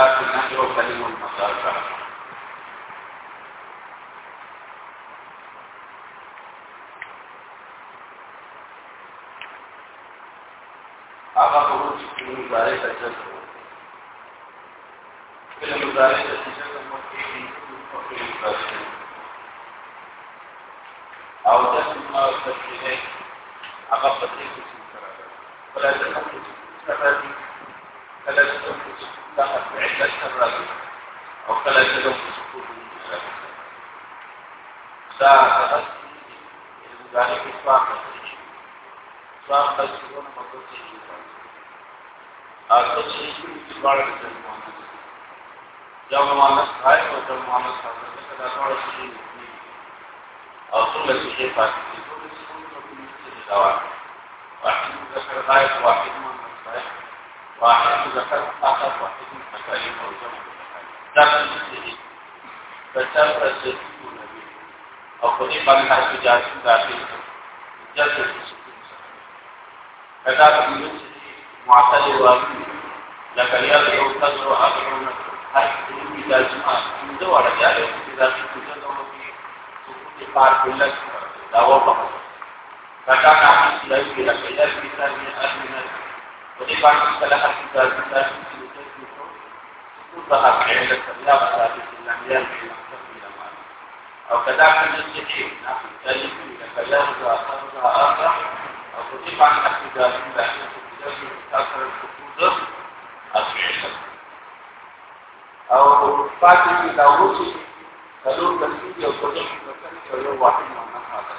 ذات النحر وكلم المصارفة هغه حروف چې موږ باندې تجربه پاتې کیږي دا واحد ذکر غائب واحد منصرف واحد ذکر آخر واحد متكلم او جمع متكلم دا څه دي بچر رسېږي او په دې باندې احتجاج داخل جذب کدا په دې چې معتل واقعي لکه یا یو تاسو اخرونه هر څه دې لازم اندو ورته دا چې دا څه څه دوی په پار کې لږ و په کټا کا چې کې لکه یاد کې ځان نه اړینه په دې باندې کله هر څه ځان ته څه په هغه کې د الله تعالی اسلامیان أو کدا کله چې نه کله چې لکه یاد أو اخر أو په دې باندې چې أو پاتې دي دا وڅي کلو کسي أو کله چې یو واحد نه حاصل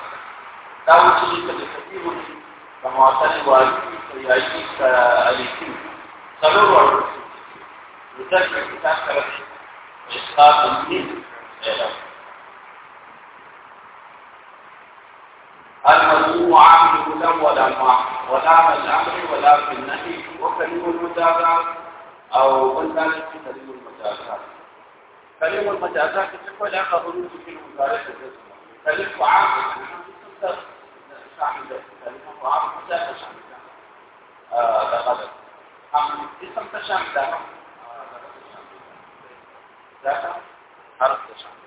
دا چې کسي ونی کماته واجب یا یي الیکی کلو ورته ذکر کتاب سره اسقاط الدين المجموع عامل ولا ما ولا الامر ولا في النهي وكلمه المجازات أو بلدان في كلمه المجازات كلمه المجازات تكون لها حروف في المضارع كلمه عامل شامل كلمه عامل مجازات شامل آه ده غلط هم اسم تشامل ده ده حرف شخصیه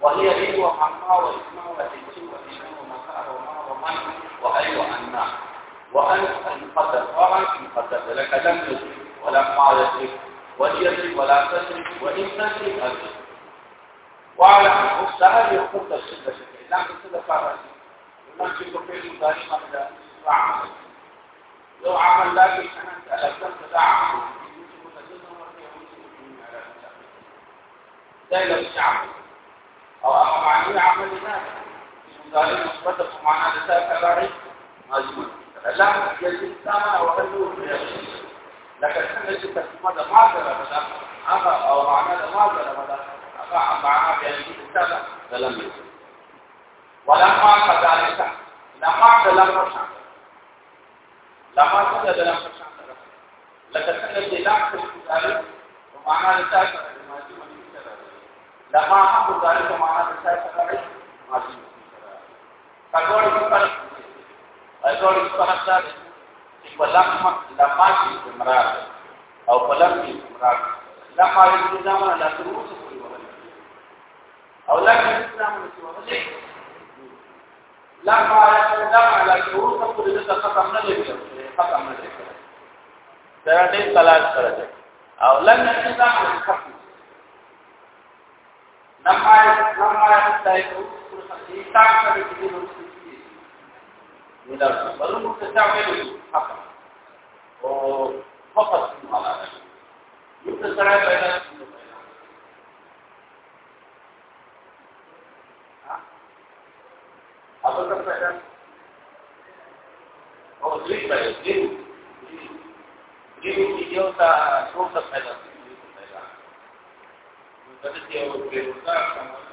وهي هي وحما واسماء وإنس وإنس ومكان ومن وأي وأنا وأن المقدر وأن المقدر لك لم ولما يدرك وليدرك ولا تدرك وإن تدرك أدرك وعلى مستهل يقول شكل لم تصد فرسي ولم تكن في المداري مبدا وعمل لو عمل لكن أنت ألزمت دعم دائما الشعب أو أما معنى عمل لماذا المداري مثبتة ومعنى لساء كباري مجموع لم يجب سامع وقلوه لكن أنا يجب تسمى ما ذرى هذا أو معنى ما ذرى معنى بيان كتابة دلم يوسف ولما كذلك لما دلم شان لما دلم شان لكن الدلام في ذلك ومعنى لسائر الماضي من لما هم ذلك ومعنى کډوړې په کډوړې په حساب چې په لقمه لقمه کې عمران او په لقمه کې عمران لقمه کې ځامن لا تروس کوي او لقمه کې ځامن چې وځي لقمه کې ځامن لا تروس کوي د ختم نه لګي ختم نه لګي دا دې تلاش کړه او لقمه کې ځامن ختم نمای نمای تایو إنسان كذا يجي ولا بلو متساوي ختم او فقط على يتسرع بين apa terkadang oh jadi saya jadi jadi video tak terus terkadang jadi dia berusaha sama Alhamdulillah, kan سره او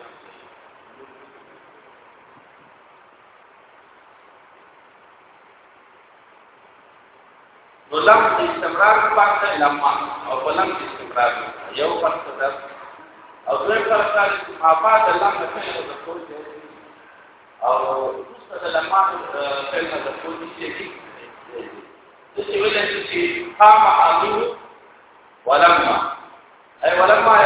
لم استمرار پاتې لمما او بلم استمرار یو فرق ده او دوی فرق ده چې افاد لم د فعل د کول او مست د لمما فعل د کول شي د څه ویل چې قام عامل ولما اي ولما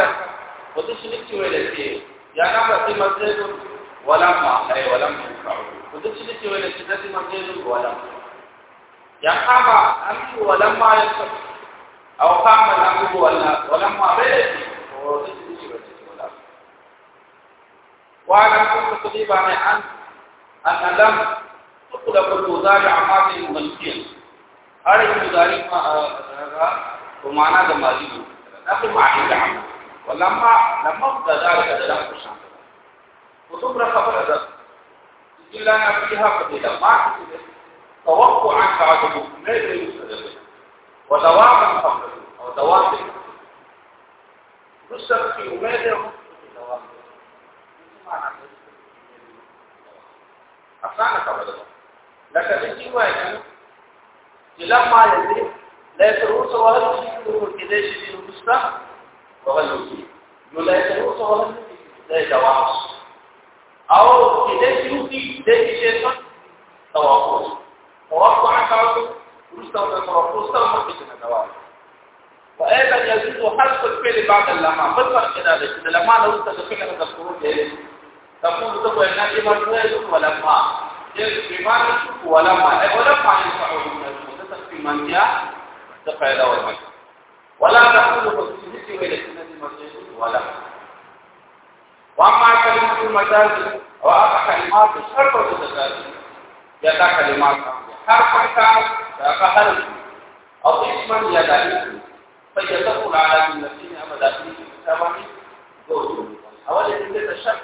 وته چې ویل چې یا نه په مسجد ولما اي ولما وته چې ویل چې د مسجد ولما يقام أمره ولما يصف أو قام الأمر ولما بلد. وأنا كنت قريبا عن أن لم تطلب المضارع ماضي منفيا هذا المضارع بمعنى الماضي نفي معنى العمل ولما لما ابتدى ذلك لم تشعر وتبرى خبر هذا. إلا فيها قبيلة. ما تسلم توقعا بعده ما يستدل ودواما قبله أو دوام نصر في أماده أفعنا قبله لكن الجيوة يعني لما يزيد لا يتروس وهل يشيره كده يشيره نصر وهل يشيره لا يتروس وهل لا يتواصل أو كده توقع كاوته ورسته وتتوقع سره ممكن نتواصل وأيضا يجوز حذف الفعل بعد اللمع. بالفرق كده إذا لما لو تدخل من الخروج تقول تقول ان دي مرضيه ولما بمعنى ولما اي ولما ينفعه من المدة في من جاء تفعل والمجد ولا تقول وإلى سنة مرضيه ولما وأما كلمة المجاز واما كلمات الشرط والتجاز يدا كلمات. هر حركة فهر أو اسما يدعي فيتقل على الذين أبدا في كتابه دور أولا جملة الشرط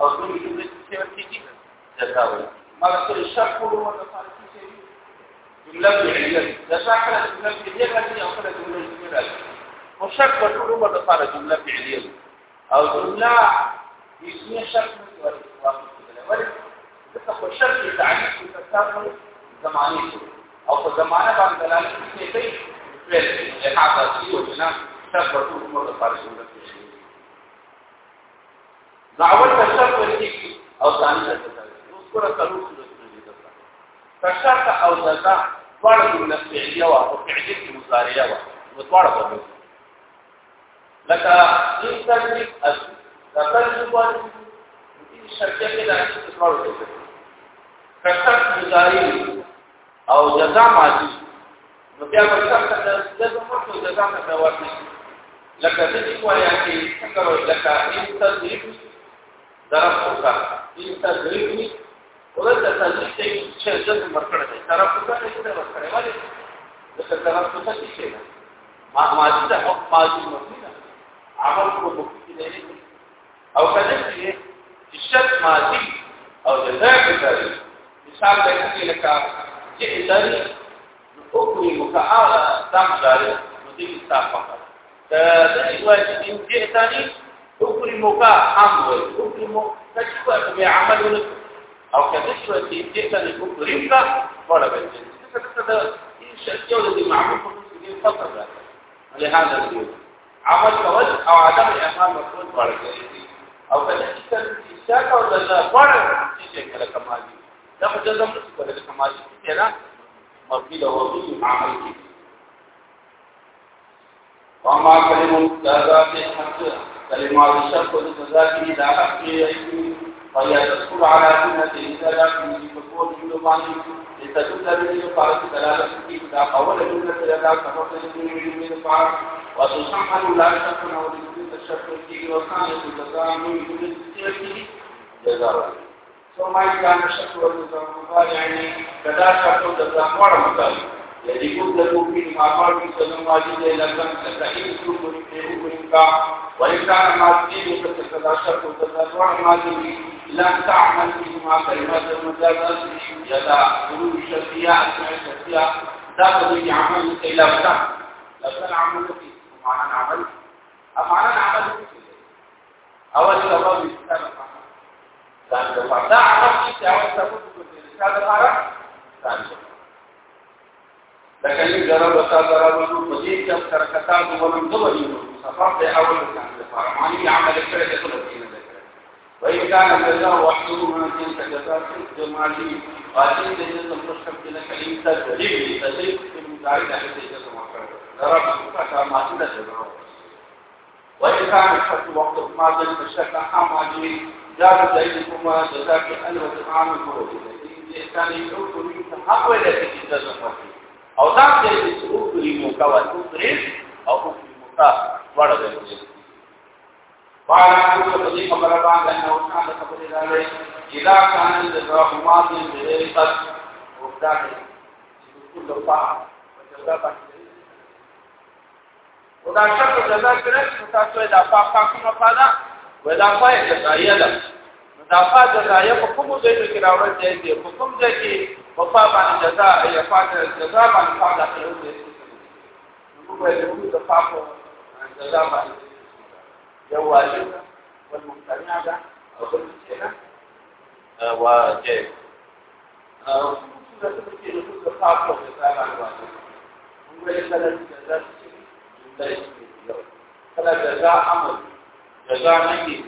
أو دون جملة السيرتي جزاوي ما قصر الشرط هو متفارقي جملة فعلية جزاء كلا جملة فعلية التي أو كلا جملة جملة والشرط هو متفارق جملة فعلية أو جملة اسمية شرط ولكن الشرط تعريف زمانی شو او په زمانه باندې دلالت کوي چې فعل یې حاضر دی او جنا شرط ورته عمر لپاره شروع کړي دعوت تشرط ورته او ځان ته اوس کور کلو تشرط او ځدا فرض من الفعليه او فعليه المضارعه او متوارد په لکه ان ترتیب اس ترتیب ورته شرطه کې دایې څه ورته کثرت مضارعه او جزاء ماضي. نو بیا په څه سره جزاء مرکو جزاء نه جواب نشي لکه دې وایا چې څنګه لکه ان تدریب ضرب وکړه ان تدریب ورته تدریب ته چې جزاء مرکړه ده طرف وکړه چې څه ورکړه وایي لکه طرف څه شي ما ماضي ده او ماضي مفهوم عمل کو مفهوم او کله چې شرط ماضي او جزاء کوي مثال دې لکه چې اداري أو کومي مکعاله تام جاري نو دې استعفا دا د ایوای چې دې اداري أو کومي مکع عام وي أو کومي مکع چې په عمل أو کله چې دې اداري أو کومي کا ولا څه دا شرط یو دې معمول فقط ده لهذا اليوم عمل کول أو عدم اعمال مفروض چې څه أو دا وړ چې کله کمال دي دا په جزم نشي کولای کمال کې نه مبني له وضوء عمل کې وما كلمة ذات حق كلمات الشرط والجزاء لا حق فهي تدخل على سنة إذا لم تكون جملة لتدل به قالت دلالة في إذا قول جملة لدى كفر من الفعل وتسمى لا شك أو لجملة الشرط فيه وكان الجزاء من جملة جزاء ثم كان الشك والجزاء يعني كذا شك والجزاء ولا مطالب يجب له في ما قال في سلم واجب لكن تكين سوء منك وإن كان ما تجيب فتتداشر وتتدور ما تجيب لا تعمل فيما كلمات المجازات يدا قلوب الشرطية أسماء ذات ذي عمل لا بتاع لكن عمل فيه معنى عمل معنى عمل فيه أول سبب يستمع دفع لا عمل فيه أول سبب يستمع ذات دفع لکه یو جرب وتا درو په دې چې تر کتا د ولن دوی سفر ته اول لپاره معنی عمل کړی د ټول دین ده وای کان جزاء وحده من دین جزاء جمالی قاتل دې د مشکل کې کلیم ته دې تدریب په مداري د دې څه مکر درب کا ماته ده جزاء وای کان حق وقت ما د مشکل حماجی جاب جابر سعيد كما ذكرت أن وتعامل موجودة كان يقول لي تحول إلى تجزم او دا چې او کلی مو کا وته پرې او کلی مو تا وړه ده باندې په دې خبره باندې نو څنګه خبرې راغلې اذا كان الرحمات بهيت وقتا کې ټول په دا باندې ودا شکه دا کړې چې تاسو دا پاکونه پادا ودا پای جزایه ده. دا پاک جزایه په کومو ځای کې راوړل دی؟ په کوم ځای کې وفا باندې جزاء یا فاتح جزاء باندې فا داخل دی نو موږ یې موږ د فاقو جزاء باندې. یو واجب والممتنع ده او بل څه ده. واجب. او څه چې د فاقو جزاء باندې واجب موږ یې کله جزاء چې کله جزاء عمل جزا نه کی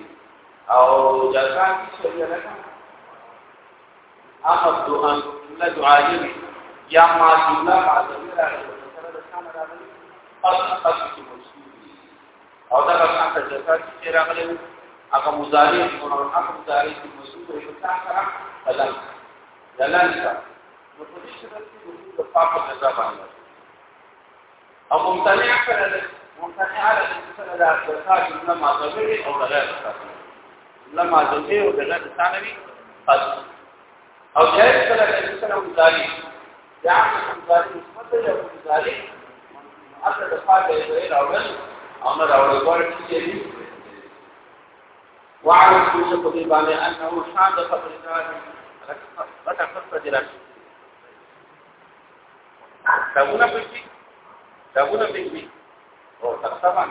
او جزا کی څه نه احد ان لا دعاجم یا ما جمله عظیم راغلی سره د شان راغلی پس پس کی مشکل او دا څنګه ته جزا کی راغلی هغه مضارع او هغه مضارع کی مشکل او تا سره بلل دلل کا نو په دې سره چې د پاپ جزا باندې او ممتنع کړل ممتنع على الانسان دا جزاء جمله ما ضمیر أو غیر جمله ما ضمیر أو غیر ثانوي قد أو جائز چې څنګه مضارع یا مضارع مثبت یا مضارع اصل د فاعل دی راوړل أو ورته چې وعلى كل شيء باندې انه شان د خبر ذات وتا خپل دي راشي داونه پېږي داونه پېږي أو تقسمان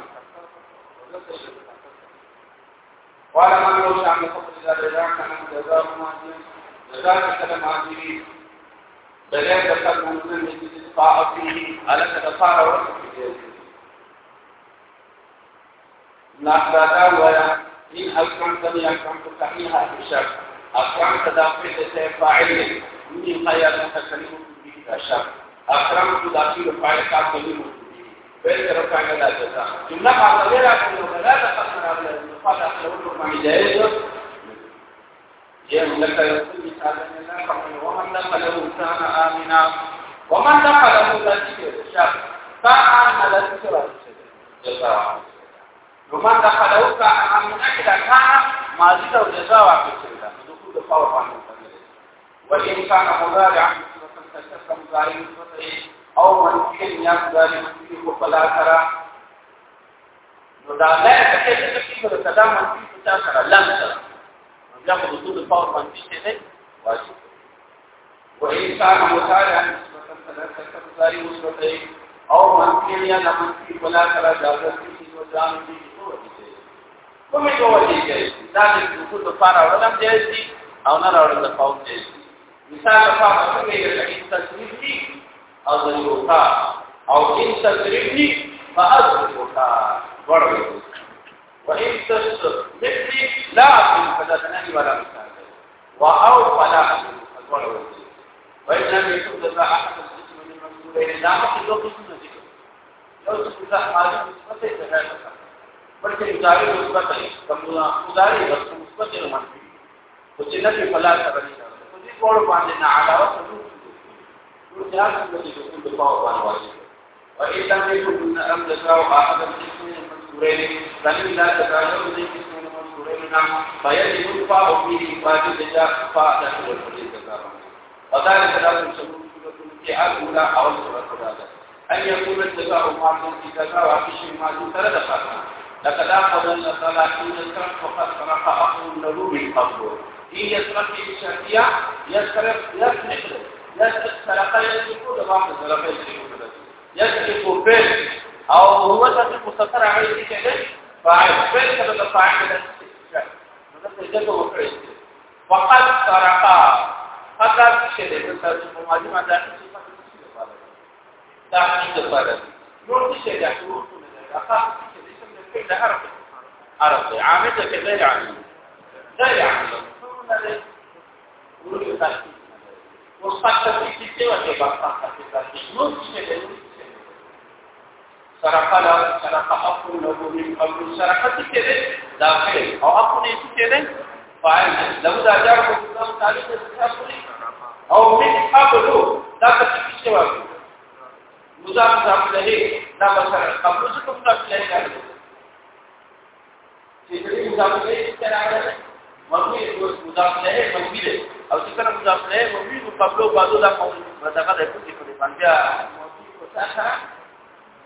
وعلى من لو شان د خبر ذات كان جزاء ما ذلك المعذرين بغير دخل ممكن الاستطاعة فيه على كدفار ورسل نحن ويا إن أكرمتني أكرمت صحيحة في الشر أكرمت داخل فاعل من خيال متكلم به الشر أكرمت داخل فاعل كاتب فإذا رفعنا لا جزاء جملة معتبرة أنه لا تقصر على المفاد أخلوه یم لکه یو څه مثال نه کوي ومن دخله كان آمنا. ومن دخله لذي شر كان لذي جزاء ومن دخله كان آمنا. إذا كان ماضي أو جزاء شوی دخول الفور باندې وإن كان مضارعا. فقد مضارع او من کین یم ظالم فيه فلا ترى نو دا نه چې څه کې په کدا منفي څه سره لم سره. لم د ټول په منفي څه نه واجب. وإن كان مطالعا نسبة ثلاثة كمثال نسبتين أو منفي يا منفي فلا ترى جازت فيه وجان فيه کومې جوړې کړي دا د دغه لپاره ولم دی او نه راوړل د پاو دی. مثال په هغه کې چې تاسو او د یو تا او ان تقریبني فاذكرك ورغ وان تستذكرني لا من فدتني ولا مثال واو فلا ورغ وان لم يكن ذا احد الاسم من المسؤولين لا احد يقسم ذكر لو تقول حالي مثبت ہے بلکہ مظاہر مثبت ہے کمزور مظاہر مثبت ہے منفی تو جنت فلا تبني. تو دې کول باندې نه علاوه څه څه دې په پاو باندې وإن لم يكن أم ذكر أحد الاسم المذكورين لم لا تتعلم ذي اسم المذكورين فيجب الفاء فيه إفادة الجاء فاء داخل الحديث وذلك لا تنسبون في الأولى أو السورة أن يكون الجزاء ما في جزاء وعيش ما في ثلاثة خاتمة لقد أخذ ثلاثين سنة وقد سرق أخو له من قبله إن يسرق في شرطية يسرق يسرق يسلك سلقه يسلك دبعض سلقه يسلك يسلك فعل او هو تسلك مستقر عليه كده؟ فاعل. فعل كده فاعل كده وقد سرقا فقط شده تسلك مهاجم عدد تحقیق لپاره نور څه دی شروع کوله اخر څه دی چې موږ له عرب عرب عامه کې غیر عامه غیر عامه ورته تحقیق Ustaz sistema que bastante tratado. سرقه لا سرقه حق له من قبل سرقه كده داخل او حق نه كده فاعل لو دا جار کو تعالی د او من قبل دا څه شی وایي مضاف مضاف له دا مثلا قبل څه کوم مضاف له کار چې دې مضاف له سره راغلی مرمي مضاف له مرمي أو چې کله مضاف له مبني نو قبل أو بعد دا کوم دغه د کوم څه په باندې مبني کو څه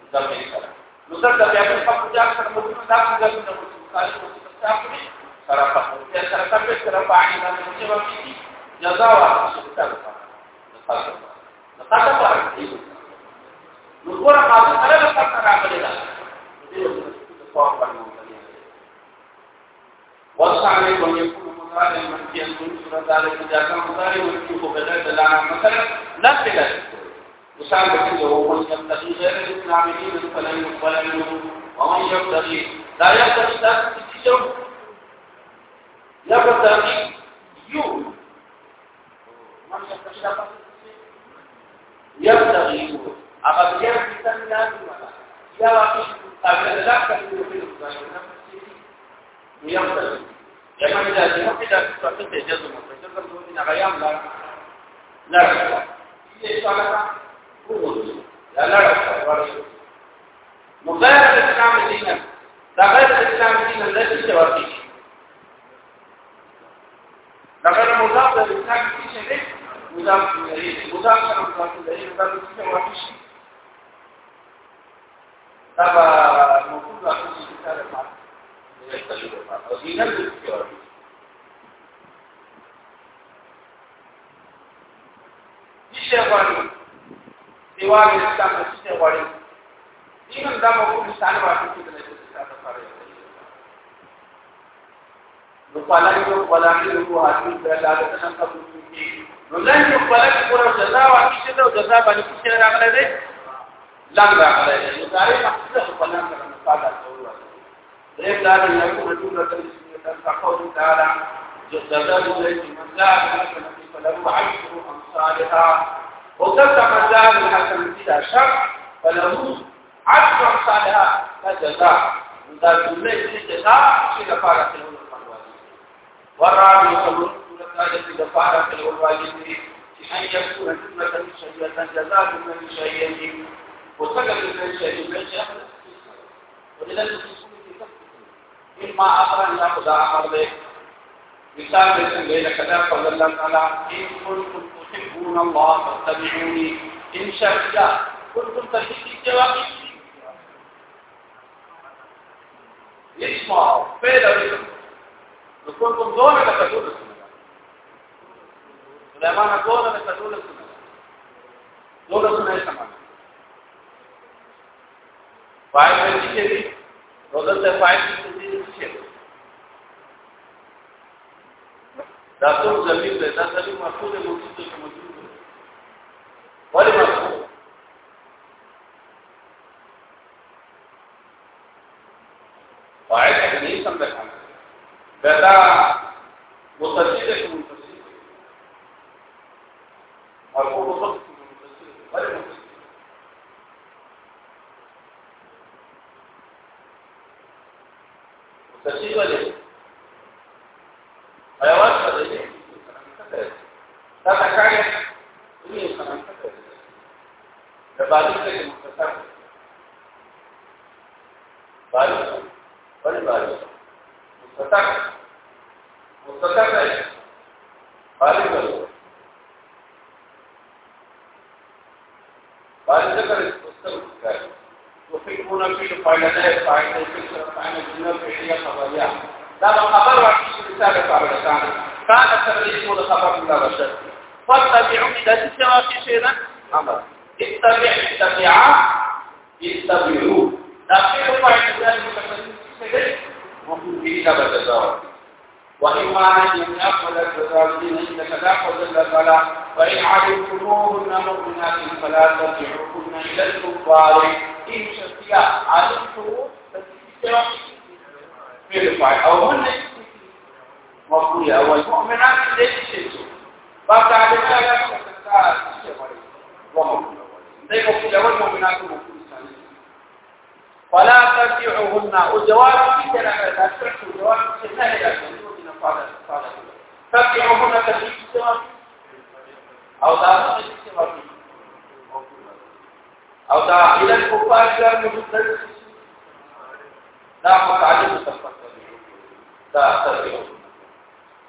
مضاف له سره نو څنګه بیا په خپل ځای سره مبني دا څنګه د مصالح أو څه سره په دې سره په سره په عین د چې ورته جزاء أو څه څه ده نقطه نقطه نو ګوره ما سره له څه راغلی دا دې څه په اړه والثاني أن يكون مضارع دلالة مثلا لا مثال بكل يبتغي غير الإسلام دينا فلن يقبل ومن يبتغي. لا يبتغي يبتغي يبتغي يبتغي لا أن يمتلك لما إذا جمع إذا كنت جزم فجزم من غيام لا لا لا إذا قال لا لا مغير الإسلام دينا تغير الإسلام دينا الذي توافيه تغير مضاف للإسلام دیوال اسلام څه غواړي دین دا مو په ستانه باندې کې د اسلام لپاره نو پالای نو پالای نو حاصل کړل دا څنګه قبول کیږي نو لن یو پالای پورې جزا واقع شته او جزا باندې څه راغله ده لنګ راغله ده نو دا یې مقصد په پالای کې مصادره غير لا يكون جملة كقوله تعالى جزاء الذي من جاء بالحسنة فله عشر أمثالها. وكذا من جاء بالحسنة بلا شك فله عشر أمثالها. كجزاء من ذا الجملة جزاء في كفارة الأولى والرابع يقول ذلك في كفارة الأولى أن يكون جملة شيئة جزاء من شيئين وسكت من شيئين من شيئين ولذلك إما أمرا يأخذ أمر به مثال مثل ذلك قال الله تعالى. إن كنتم تحبون الله فاتبعوني. إن شاء كنتم تحبون جوابي اسمعوا فعل كنتم دون لتدول سليمان دون لتدول دون سنة سمان فاعل من ذكر ودلته فاعل دې دا ټول زمين ده دا زمين مفعول موجود دی موجود دی. ولی مفعول فاعل دې سم ده دا مختصر دی باندې ولې بعد ذكر المستوى يحبون في فعل لا فاعل في فعل جنة فعلية خبرية لا خبر واحد رسالة فعل كان كان تبريد الخبر من الرشد فاتبعوا إذا تسمع في شيئا أمر اتبع اتبع اتبعوا لكن فاعل ذلك متكلم في شيء وهم به لا بتزاوج وإما أن يقبل الرجالين إنك لا قدر تعالى وإن علمتموهن مؤمنات فلا ترجعوهن إلى الكفار. إن شفيا علمتم في الفاعل أو هن مقولة أو المؤمنات ليس شيء بعد ذلك والمؤمنات مقولة فلا ترجعوهن وجواب في باندې مستری دا متعلق تفصیل دا تفصیل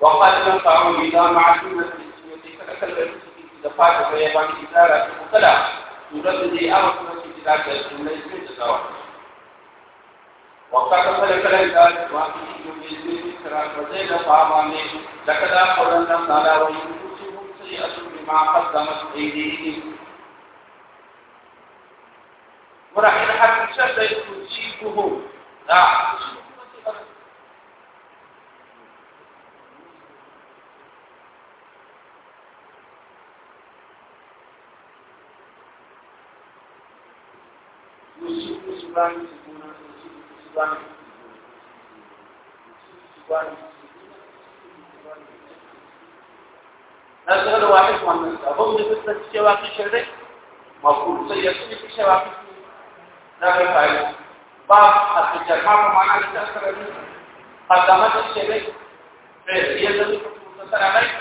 وقد نقعوا إذا معشونا في السنة فأكلت دفاع ويبان إدارة مطلع سورة دي أمسنا في إدارة الجملة إسمين تتاوح وقد تصل كلا إدارة واقعي جملة إسمين سراك وزيلا فعباني لقد أخبرنا تعالى ويمسهم سيئة بما قدمت أيديهم. ورحل حتى شد يصيبه Tuan Tuan نزل واحد من هم مثل الشواكي شرك مفهوم. سيكون في شواكي لا فاعل باب التجمع معنى التأثر قدمت الشرك في يد مختصر عليه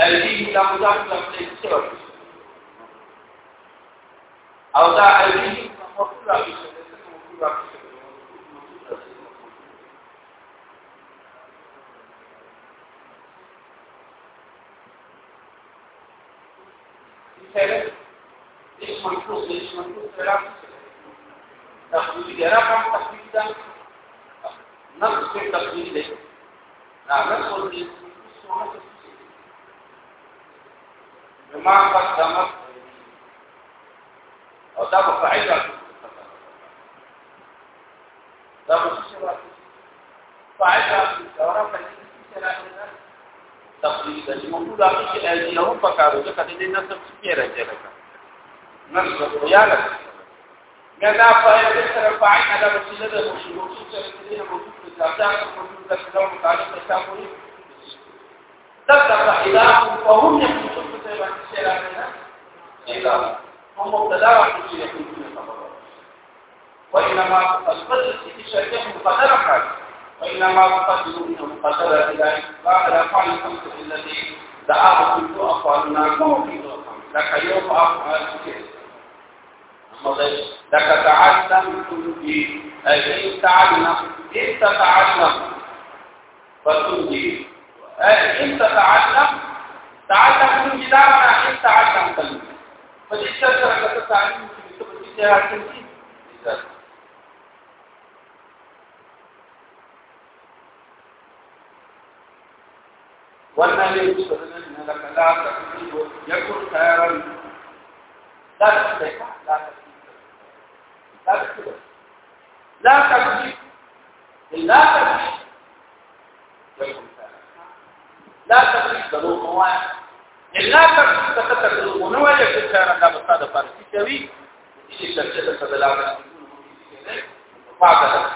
أيديه لا مضاف له الشواكي أو ذا أيديه مفعول به مفعول به ثالث ليش منفوس ليش منفوس تحویل دی رقم تحویل دا نقص په تحویل دی؟ دا نقص ورته څونه بما قدمت او دا په فعیل دا په څه فعیل دا را په څه راځي تقریبا چې موږ دا چې ایدیو په کارو کې کدی نه څه کیږي راځي نه څه خیال فایل سره فاعل على وسیله د مشروع سره د دې موجود د ځاځه موجود د کلام متعلق تشابه تبدا اله وهم يقصدون بتبع الشرع اله هم مبتدأ وحدي يكون وإنما الفضل في شركة مقدرة وإنما تقدم منه مقدرة إلى بعد الأفعال الخمسة التي دعاه كل أفعالنا كم في لك يوم أفعال كثير لك تعلم تنجي أي تعلم إن تتعلم فتنجي إن تتعلم تعلم تنجي دعنا إن تعلم تنجي فدي تسرق تتعلم تنجي والذي يسرنا لك لا تكذب يكن خيرا. لا تكذب لا تكذب لا تكذب لا تكذب يكن خيرا لا تكذب ضرور مواعي لا تكذب تكذب ونوى يكن خيرا لا فارسي جوي إلي شرشة صدلاء بعد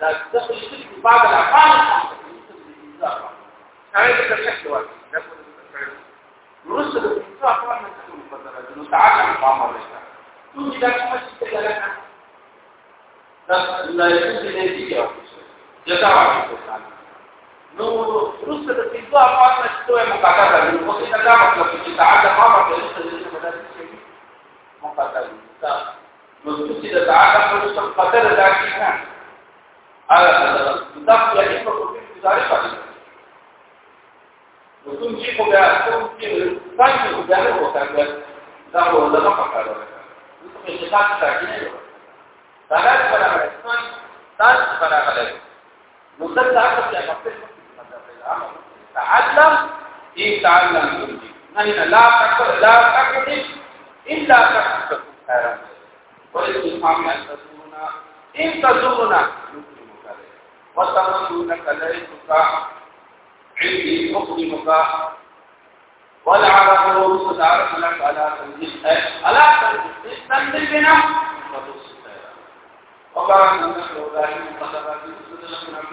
ذلك تدخل بعد الأفعال هذا الشكل واحد نرسل الإنسان طبعا نتكلم فترة نتعلم بعض الأشياء توجد لك مسجد لك لا يجوز النتيجة جزاء نو رسل الإنسان طبعا نتكلم مقاطعة من وقت تجامع لك تتعلم نحن لا تكر لا تكر إلا تكر خيرا وللإمام أن تزورنا إن تزورنا نكرمك وتمنونك ليتك عندي أكرمك والعرب والرسل عرف لك على تنزيل على تنزيل تنزيل بنا وقال النبي إبراهيم قد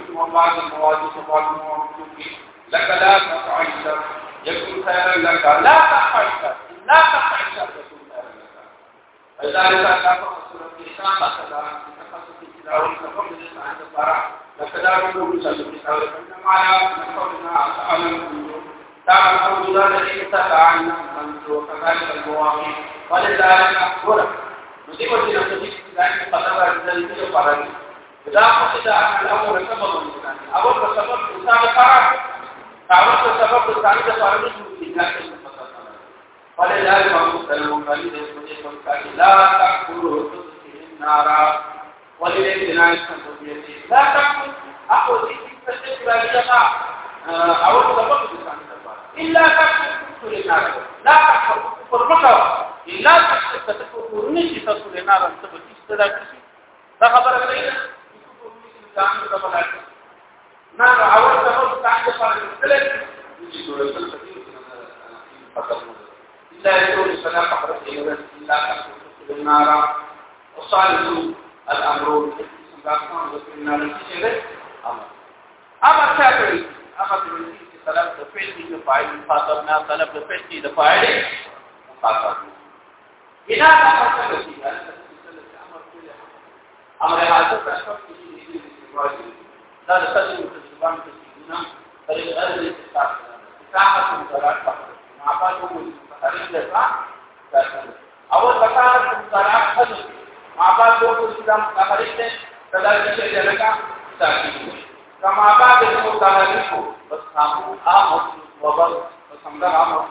من وبعض المواجهه وبعض المواجهه لك لا تفعل يكون خيرا لك. لا تفعل لا تفعل يكون خيرا لك. فلذلك لا تقصر الانسان مثلا تخصص التلاوه كفر الانسان الصراع لكذا نقول صلى الله عليه وسلم على نقولنا تعلم تعلم قول الله الذي تتعلم أنت وكذلك المواقع ولذلك نسيب الدين الذي ذلك قدر الذي يقرأ إذا قصد أن الأمر سبب الإنسان أول سبب الإنسان قرأ أول سبب الإنسان قرأ نسيب ولذلك مسلم قليل يقول لا تأكلوا تدخل النار ولذلك لا تأكل أقول إذا تستشفى أول سبب الإنسان إلا تكفر للنار لا كفر مكوا إلا نشي تكفر للنار أنت بتيجي تدا كشي خبره کوي ځان ته بلای نه اول پاره کړل چې دوی څه کوي إلا يقول فلا تقرب إلى إلا تكفر للنار وصالح الأمر سبحانه وتعالى أمر أمر كافر أمر طلب د فعل دی فاعل مخاطب نه طلب د فعل دی د فاعل مخاطب بنا دا څه کوي أمر حاضر تشکر کی دا د څه د زبان په سینا طریق غیر طريق غير الاتفاق ساعة ثلاثة معافاة أول فطريق الاتفاق أول فطريق ثلاثة خلق معافاة أول إسلام تقريب تدرج شيء لك تأكيد كما بعد المتحرك بس هم آمد وبل بس هم در آمد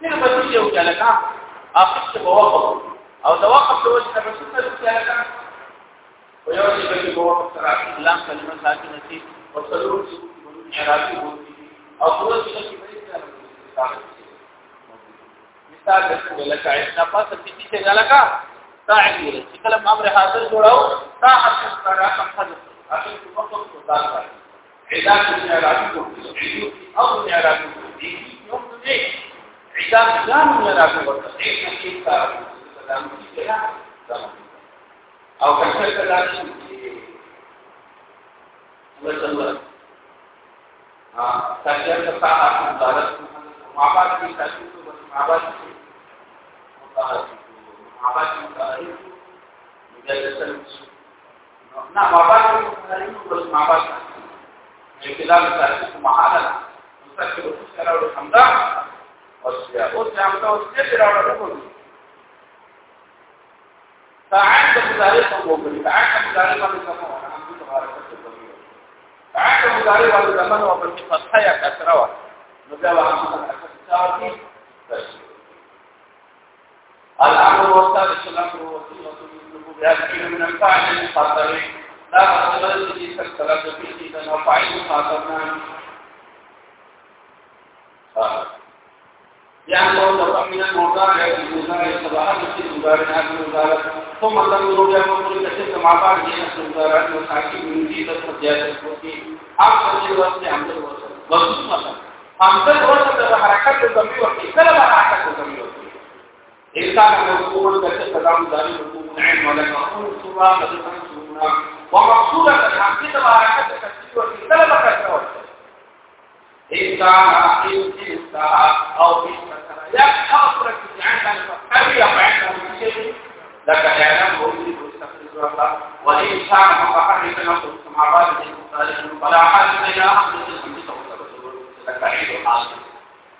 سر بسیج یو کلکا اخص بوقف او د وقف د وجه رسول الله کلکا ویو چې به بوقف سره الله کلمه ساتي نصیب شي او څلور چې اعرابي وي او ټول چې په مثال د لکه عشنا پس چې څه کلکا تعبیر چې کلم امر حاضر جوړاو تا حق سره حق عشان تفكر في ذلك علاج الإعرابي والتصحيح أو الإعرابي والتصحيح يوم ايه علاج كلام الإعرابي والتصحيح نحن كلام كلام كلام أو كيف كلام مثلا हाँ सज्जन का साथ وسلم ها تاکہ کا مبارک محمد کی تاکید کو محمد کی مبارک محمد کی تاریخ مجلسن نہ محمد کی تاریخ کو محمد کی کلام تاریخ محالا مستقبل کرا اور حمدا اور کیا اس جام کا اس سے کرا اور کو تعال مدارک کو تعال مدارک کو تعال مدارس من زمان ومبري فتحيا كسروا نجوا عن الأساس الأمر والثالث الأمر والثالث يأتي من الفاعل المخاطر؟ لا أصل الذي تكتلت به إذا وفاعل مخاطرنا يعني لو من المضارع المضارع صباحا في المضارع هذا المضارع ثم تنظر إلى مفعول تلك مع بعض جنس المضارع والحاكم من جيد الفرجات الفوتي أمر الوصل عمد الوصل وخصوصا عمد الوصل بحركات الضمير وفي كل حركات الضمير إن كان كتب كلام ذلك مرفوع عين ولا مرفوع سورة مثلا سورة ومقصودا الحمد تبارك تكسير وفي سلم كسر إن كان إن أو إن يا حاضر في أبي يفعل من شيء لك يعلم ويريد يستخرج الله وإن كان متحركا نفسه السماوات المختلفة فلا حاجة إلى أحد الحمد لك عيد حاضر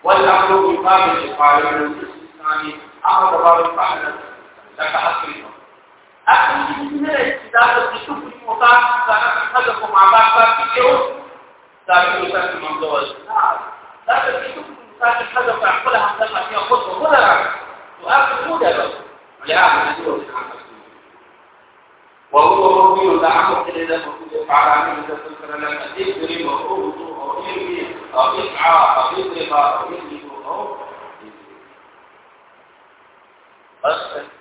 والأمر يقابل القائل الإسلامي هغه د باب فعل لك په موتا دا هغه کوم عبادت پاتې کېو دا د څه موضوع دا فاكر حاجة وتعقلها هتطلع فيها خطوه خدها بعد وآخر خدها بقى؟ لعمل دول وهو مؤمن لا عمل الا اذا كنت يفعل عمل إذا كنت لم تكرم وقوته أو يرمي. أو يسعى. أو يدرك أو يدرك أو يدرك